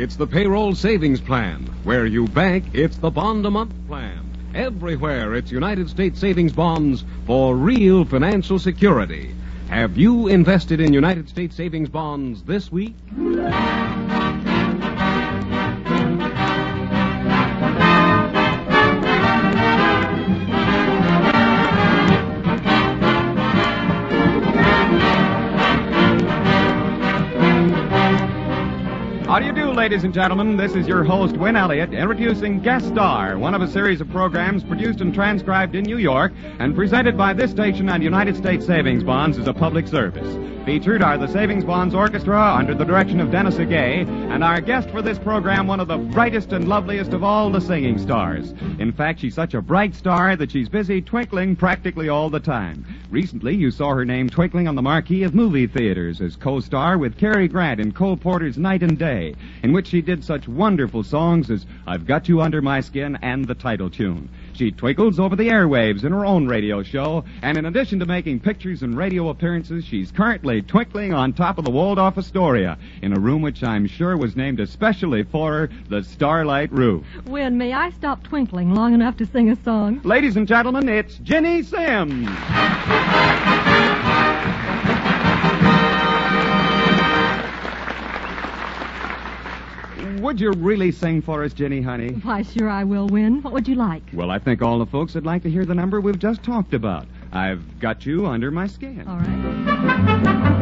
it's the payroll savings plan. Where you bank, it's the bond a month plan. Everywhere, it's United States savings bonds for real financial security. Have you invested in United States savings bonds this week? Ladies and gentlemen? This is your host, Win Elliott, introducing Guest Star, one of a series of programs produced and transcribed in New York and presented by this station and United States Savings Bonds as a public service. Featured are the Savings Bonds Orchestra under the direction of Denes Agay, and our guest for this program, one of the brightest and loveliest of all the singing stars. In fact, she's such a bright star that she's busy twinkling practically all the time. Recently, you saw her name twinkling on the marquee of movie theaters as co-star with Cary Grant in Cole Porter's Night and Day, in which she did such wonderful songs as I've Got You Under My Skin and the title tune. She twinkles over the airwaves in her own radio show, and in addition to making pictures and radio appearances, she's currently twinkling on top of the Waldorf Astoria in a room which I'm sure was named especially for her, the Starlight Roof. When may I stop twinkling long enough to sing a song? Ladies and gentlemen, it's Ginny Simms. Would you really sing for us, Ginny, honey? Why, sure I will win. What would you like? Well, I think all the folks would like to hear the number we've just talked about. I've got you under my skin. All right.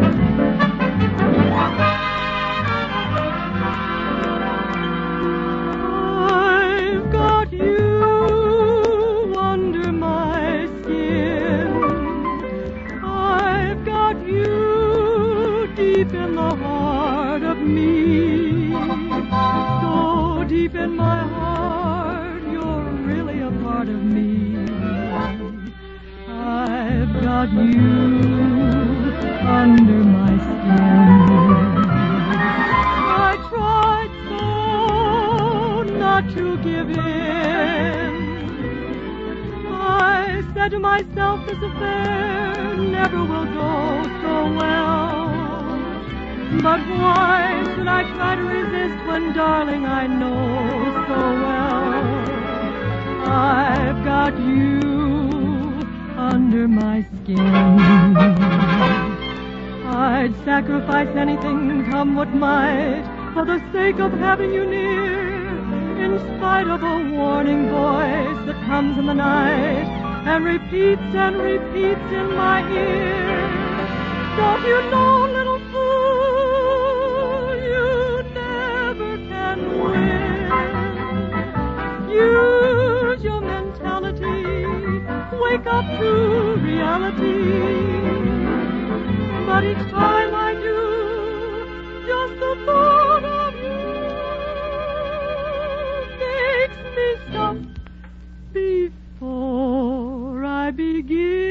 Got you under my skin. I tried so not to give in. I said to myself, this affair never will go so well. But why should I try to resist when, darling, I know so well I've got you under my skin. I'd sacrifice anything, come what might, for the sake of having you near. In spite of a warning voice that comes in the night and repeats and repeats in my ear. Don't you know, wake up to reality. But each time I do, just the thought of you makes me stop before I begin.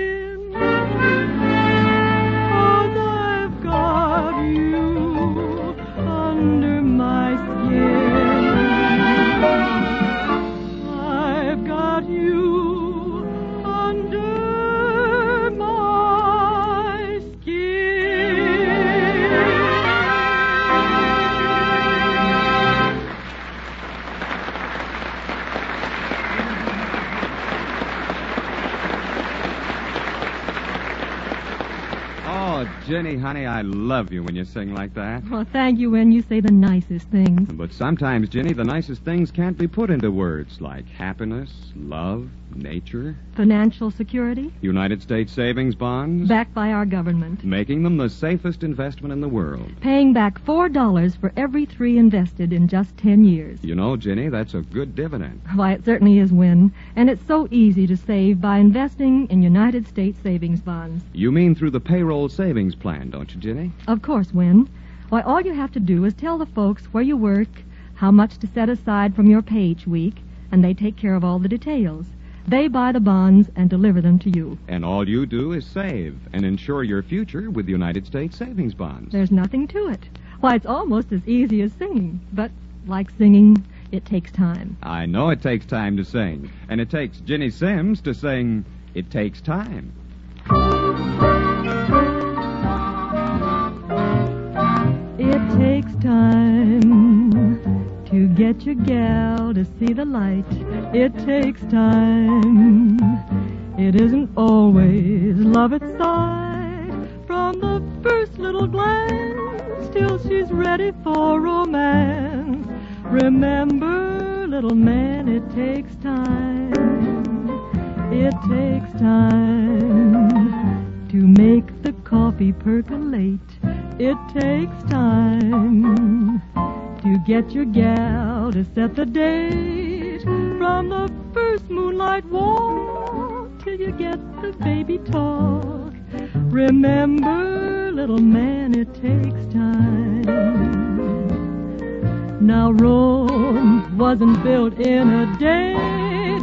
Love you when you sing like that. Well, thank you when you say the nicest things. But sometimes, Ginny, the nicest things can't be put into words like happiness, love, nature, Financial security, United States savings bonds, backed by our government. making them the safest investment in the world. Paying back $4 for every three invested in just 10 years. You know, Ginny, that's a good dividend. Why, it certainly is, Win. And it's so easy to save by investing in United States savings bonds. You mean through the payroll savings plan, don't you, Ginny? Of course, Win. Why, all you have to do is tell the folks where you work, how much to set aside from your pay each week, and they take care of all the details. They buy the bonds and deliver them to you. And all you do is save and insure your future with United States savings bonds. There's nothing to it. Why, it's almost as easy as singing. But like singing, it takes time. I know it takes time to sing, and it takes Ginny Simms to sing It Takes Time. It takes time get your gal to see the light, it takes time. It isn't always love at sight. From the first little glance till she's ready for romance. Remember, little man, it takes time. It takes time to make the coffee percolate. It takes time to get your gal to set the date from the first moonlight walk till you get the baby talk. Remember, little man, it takes time. Now Rome wasn't built in a day,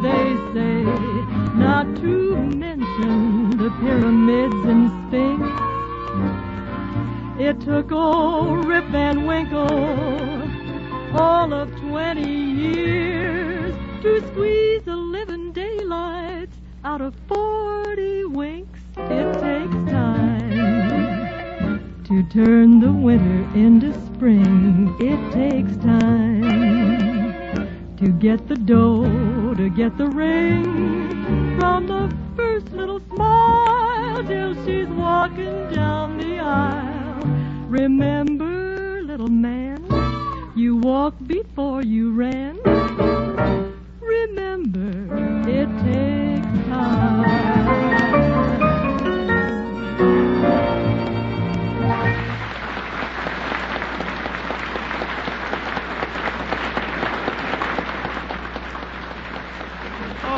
they say, not to mention the pyramids and Sphinx. It took old Rip Van Winkle all of 20 years to squeeze the living daylights out of 40 winks. It takes time to turn the winter into spring. It takes time to get the dough, to get the ring from the first little smile till she's walking down the aisle. Remember, little man, you walked before you ran.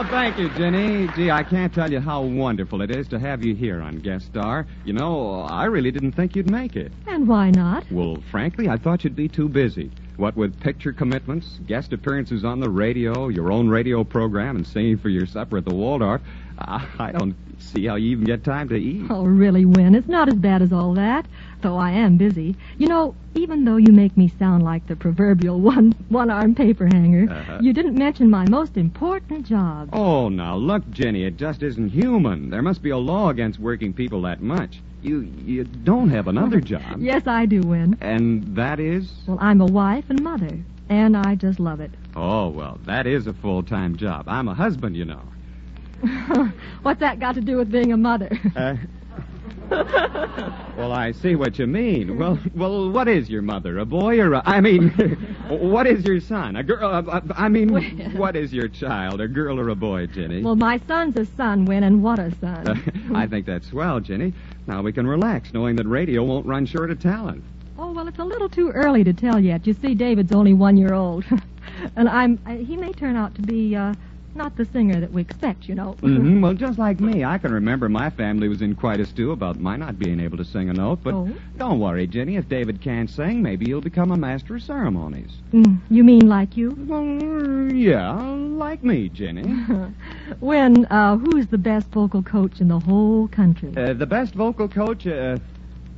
Thank you, Ginny. Gee, I can't tell you how wonderful it is to have you here on Guest Star. You know, I really didn't think you'd make it. And why not? Well, frankly, I thought you'd be too busy. What with picture commitments, guest appearances on the radio, your own radio program, and singing for your supper at the Waldorf, I I don't see how you even get time to eat. Oh, really, Win? It's not as bad as all that, though I am busy. You know, even though you make me sound like the proverbial one one arm paper hanger, Uh-huh. you didn't mention my most important job. Oh, now look, Ginny, it just isn't human. There must be a law against working people that much. You you don't have another job. Yes, I do, Win. And that is? Well, I'm a wife and mother, and I just love it. Oh, well, that is a full-time job. I'm a husband, you know. What's that got to do with being a mother? Uh, well, I see what you mean. Well, well, what is your mother? A boy or a... I mean, what is your son? A girl? Uh, uh, I mean, Well- what is your child? A girl or a boy, Ginny? well, my son's a son, Win, and what a son. Uh, I think that's swell, Ginny. Now we can relax, knowing that radio won't run short of talent. Oh, well, it's a little too early to tell yet. You see, David's only one year old. and I'm, I, he may turn out to be, uh, not the singer that we expect, you know. hmm Well, just like me, I can remember my family was in quite a stew about my not being able to sing a note. But Oh? don't worry, Ginny. If David can't sing, maybe he'll become a master of ceremonies. Mm, you mean like you? Well, yeah, like me, Ginny. When, uh, who's the best vocal coach in the whole country? Uh, the best vocal coach, uh,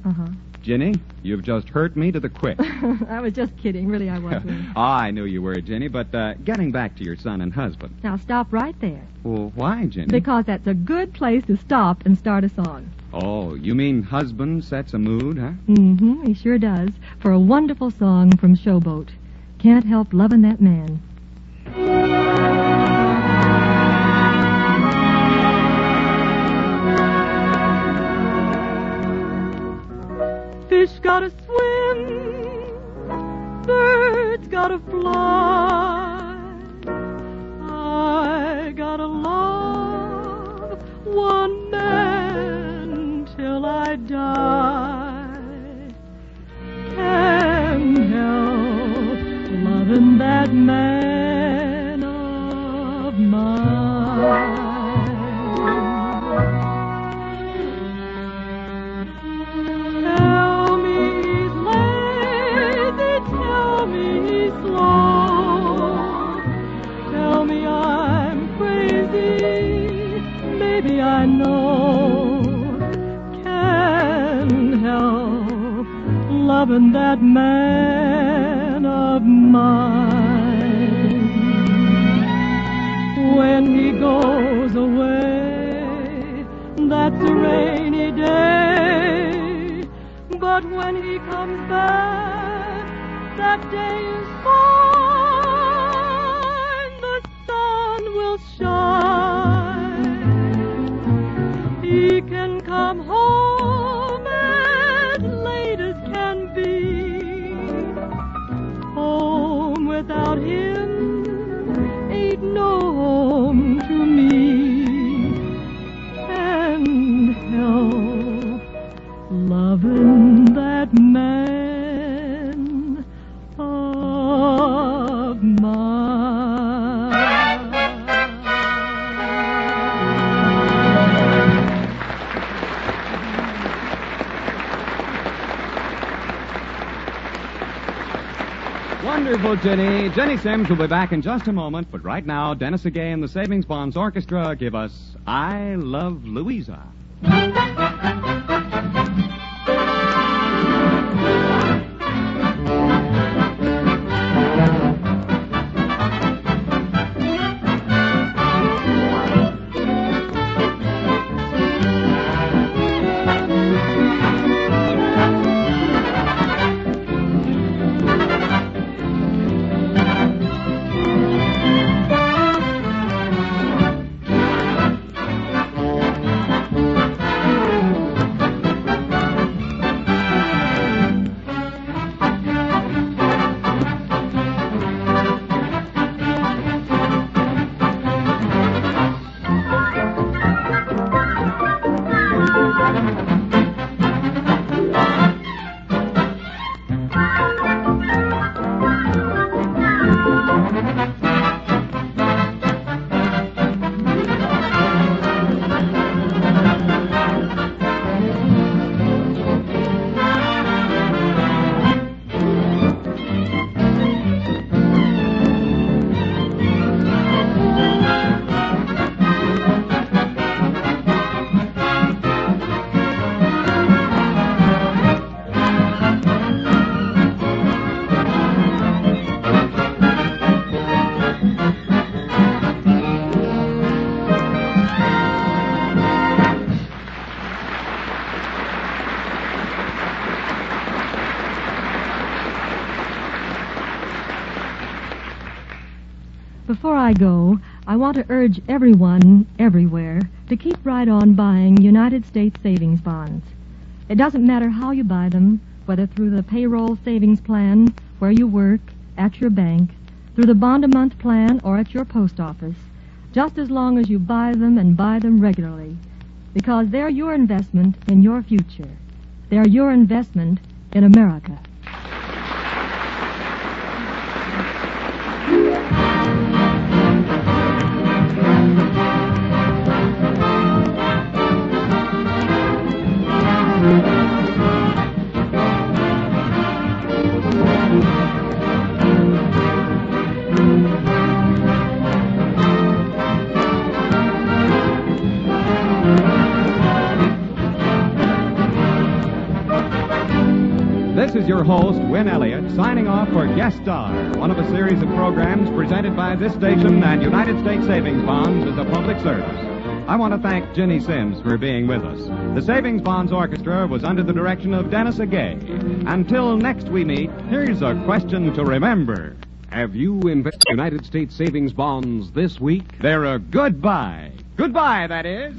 Uh-huh. Ginny, you've just hurt me to the quick. I was just kidding. Really, I was. Win. oh, I knew you were, Ginny, but uh, getting back to your son and husband. now, stop right there. Well, why, Ginny? Because that's a good place to stop and start a song. Oh, you mean husband sets a mood, huh? Mm-hmm, he sure does. For a wonderful song from Showboat. Can't help loving that man. Gotta swim, birds gotta fly. But when he comes back, that day is fine. The sun will shine. Ginny. Ginny Simms will be back in just a moment, but right now, Denes Agay and the Savings Bonds Orchestra give us I Love Louisa. I go, I want to urge everyone, everywhere, to keep right on buying United States savings bonds. It doesn't matter how you buy them, whether through the payroll savings plan, where you work, at your bank, through the bond a month plan, or at your post office, just as long as you buy them and buy them regularly, because they're your investment in your future. They're your investment in America. your host, Win Elliott, signing off for Guest Star, one of a series of programs presented by this station and United States Savings Bonds as a public service. I want to thank Ginny Simms for being with us. The Savings Bonds Orchestra was under the direction of Denes Agay. Until next we meet, here's a question to remember. Have you invested United States savings bonds this week? They're a good buy. Goodbye, that is.